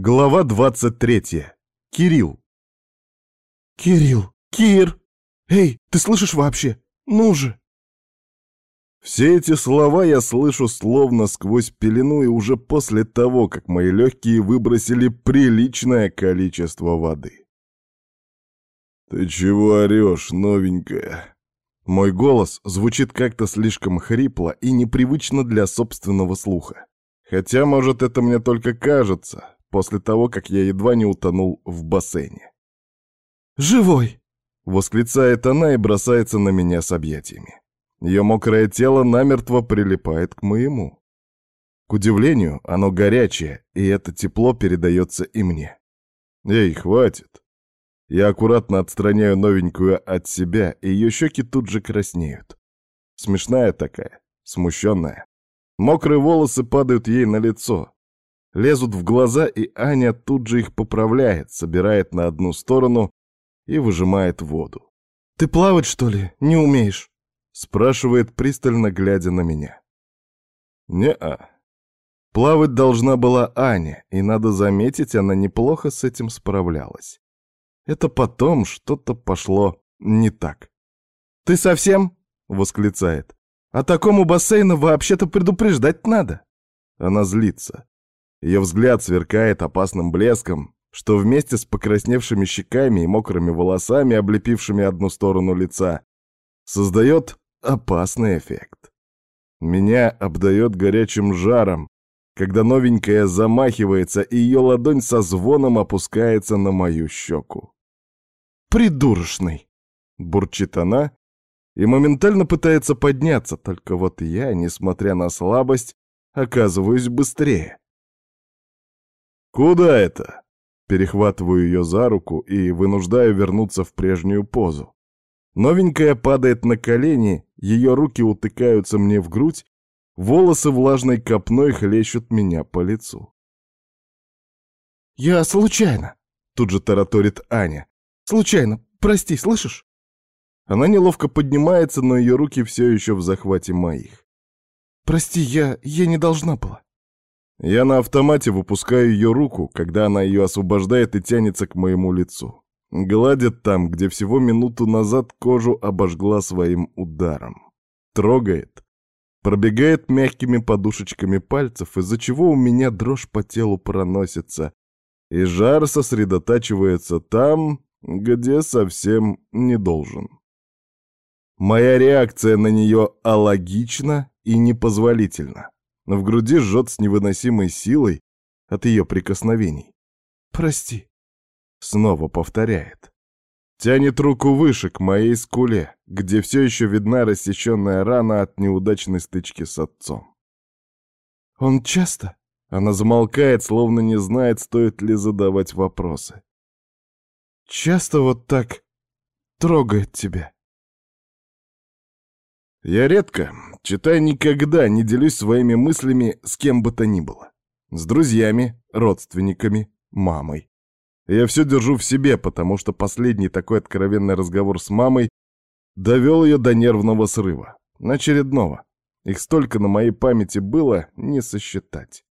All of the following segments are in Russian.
Глава 23. Кирилл. «Кирилл! Кир! Эй, ты слышишь вообще? Ну же!» Все эти слова я слышу словно сквозь пелену и уже после того, как мои легкие выбросили приличное количество воды. «Ты чего орешь, новенькая?» Мой голос звучит как-то слишком хрипло и непривычно для собственного слуха. Хотя, может, это мне только кажется, после того, как я едва не утонул в бассейне. «Живой!» — восклицает она и бросается на меня с объятиями. Ее мокрое тело намертво прилипает к моему. К удивлению, оно горячее, и это тепло передается и мне. Эй, хватит. Я аккуратно отстраняю новенькую от себя, и ее щеки тут же краснеют. Смешная такая, смущенная. Мокрые волосы падают ей на лицо. Лезут в глаза, и Аня тут же их поправляет, собирает на одну сторону и выжимает воду. «Ты плавать, что ли, не умеешь?» Спрашивает, пристально глядя на меня. «Не-а. Плавать должна была Аня, и, надо заметить, она неплохо с этим справлялась. Это потом что-то пошло не так. «Ты совсем?» — восклицает. «А такому бассейну вообще-то предупреждать надо». Она злится. Ее взгляд сверкает опасным блеском, что вместе с покрасневшими щеками и мокрыми волосами, облепившими одну сторону лица, создает опасный эффект. Меня обдает горячим жаром, когда новенькая замахивается, и ее ладонь со звоном опускается на мою щеку. «Придурочный!» — бурчит она и моментально пытается подняться, только вот я, несмотря на слабость, оказываюсь быстрее. «Куда это?» Перехватываю ее за руку и вынуждаю вернуться в прежнюю позу. Новенькая падает на колени, ее руки утыкаются мне в грудь, волосы влажной копной хлещут меня по лицу. «Я случайно», — тут же тараторит Аня. «Случайно, прости, слышишь?» Она неловко поднимается, но ее руки все еще в захвате моих. «Прости, я... я не должна была». Я на автомате выпускаю ее руку, когда она ее освобождает и тянется к моему лицу. Гладит там, где всего минуту назад кожу обожгла своим ударом. Трогает. Пробегает мягкими подушечками пальцев, из-за чего у меня дрожь по телу проносится, и жар сосредотачивается там, где совсем не должен. Моя реакция на нее алогична и непозволительна но в груди жжет с невыносимой силой от ее прикосновений. «Прости», — снова повторяет. Тянет руку выше, к моей скуле, где все еще видна рассеченная рана от неудачной стычки с отцом. «Он часто?» Она замолкает, словно не знает, стоит ли задавать вопросы. «Часто вот так трогает тебя?» Я редко, читай никогда, не делюсь своими мыслями с кем бы то ни было. С друзьями, родственниками, мамой. Я все держу в себе, потому что последний такой откровенный разговор с мамой довел ее до нервного срыва. Очередного. Их столько на моей памяти было, не сосчитать.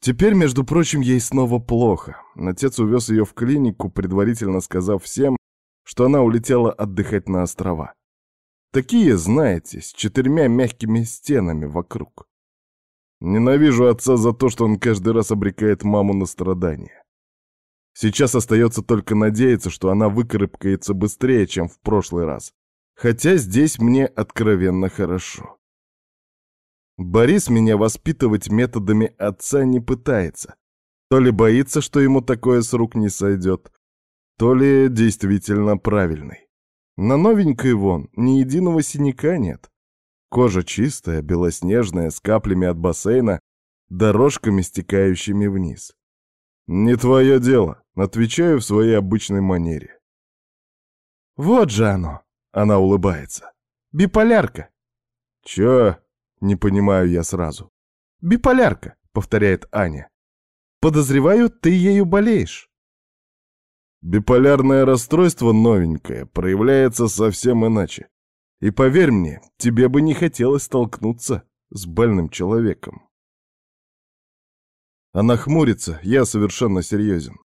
Теперь, между прочим, ей снова плохо. Отец увез ее в клинику, предварительно сказав всем, что она улетела отдыхать на острова. Такие, знаете, с четырьмя мягкими стенами вокруг. Ненавижу отца за то, что он каждый раз обрекает маму на страдания. Сейчас остается только надеяться, что она выкарабкается быстрее, чем в прошлый раз. Хотя здесь мне откровенно хорошо. Борис меня воспитывать методами отца не пытается. То ли боится, что ему такое с рук не сойдет, то ли действительно правильный. На новенькой вон ни единого синяка нет. Кожа чистая, белоснежная, с каплями от бассейна, дорожками, стекающими вниз. «Не твое дело», — отвечаю в своей обычной манере. «Вот же оно!» — она улыбается. «Биполярка!» «Чё?» — не понимаю я сразу. «Биполярка», — повторяет Аня. «Подозреваю, ты ею болеешь». Биполярное расстройство новенькое проявляется совсем иначе. И поверь мне, тебе бы не хотелось столкнуться с больным человеком. Она хмурится, я совершенно серьезен.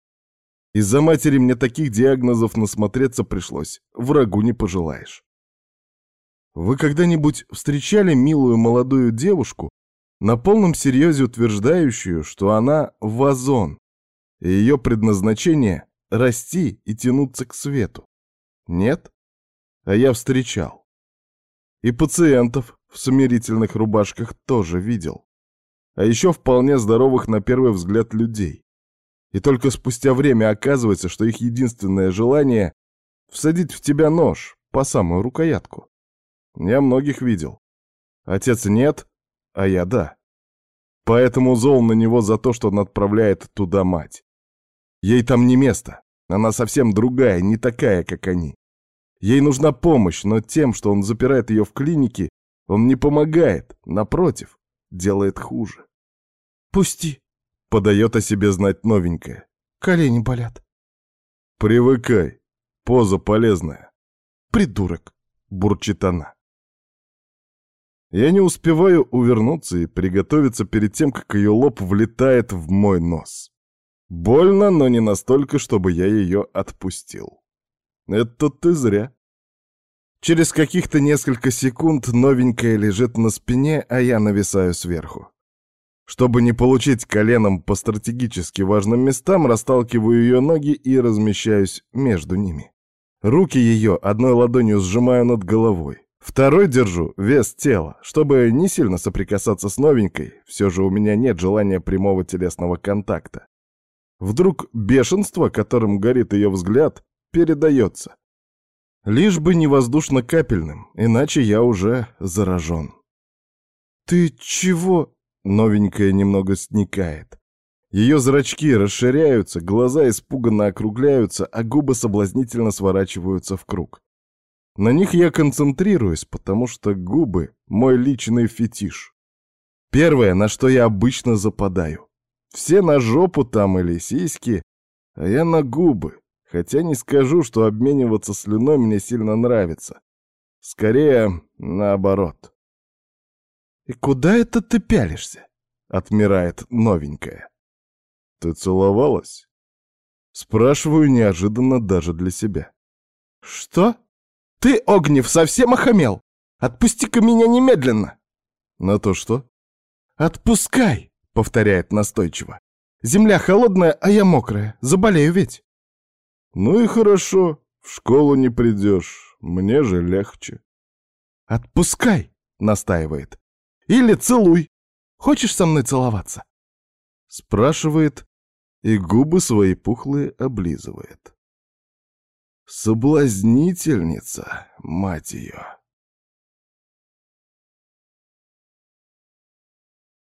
Из-за матери мне таких диагнозов насмотреться пришлось, врагу не пожелаешь. Вы когда-нибудь встречали милую молодую девушку, на полном серьезе утверждающую, что она вазон, и ее предназначение — расти и тянуться к свету? Нет? А я встречал. И пациентов в смирительных рубашках тоже видел. А еще вполне здоровых на первый взгляд людей. И только спустя время оказывается, что их единственное желание — всадить в тебя нож по самую рукоятку. Я многих видел. Отец нет, а я да. Поэтому зол на него за то, что он отправляет туда мать. Ей там не место. Она совсем другая, не такая, как они. Ей нужна помощь, но тем, что он запирает ее в клинике, он не помогает, напротив, делает хуже. «Пусти», — подает о себе знать новенькая. «Колени болят». «Привыкай, поза полезная». «Придурок», — бурчит она. Я не успеваю увернуться и приготовиться перед тем, как ее лоб влетает в мой нос. Больно, но не настолько, чтобы я ее отпустил. Это ты зря. Через каких-то несколько секунд новенькая лежит на спине, а я нависаю сверху. Чтобы не получить коленом по стратегически важным местам, расталкиваю ее ноги и размещаюсь между ними. Руки ее одной ладонью сжимаю над головой. Второй держу вес тела, чтобы не сильно соприкасаться с новенькой, все же у меня нет желания прямого телесного контакта. Вдруг бешенство, которым горит ее взгляд, передается. Лишь бы не воздушно-капельным, иначе я уже заражен. «Ты чего?» — новенькая немного сникает. Ее зрачки расширяются, глаза испуганно округляются, а губы соблазнительно сворачиваются в круг. На них я концентрируюсь, потому что губы — мой личный фетиш. Первое, на что я обычно западаю. Все на жопу там или сиськи, а я на губы. Хотя не скажу, что обмениваться слюной мне сильно нравится. Скорее, наоборот. «И куда это ты пялишься?» — отмирает новенькая. «Ты целовалась?» Спрашиваю неожиданно даже для себя. «Что? Ты, Огнев, совсем охамел? Отпусти-ка меня немедленно!» «На то что?» «Отпускай!» — повторяет настойчиво. «Земля холодная, а я мокрая. Заболею ведь!» «Ну и хорошо, в школу не придешь, мне же легче». «Отпускай!» — настаивает. «Или целуй. Хочешь со мной целоваться?» Спрашивает и губы свои пухлые облизывает. Соблазнительница, мать ее.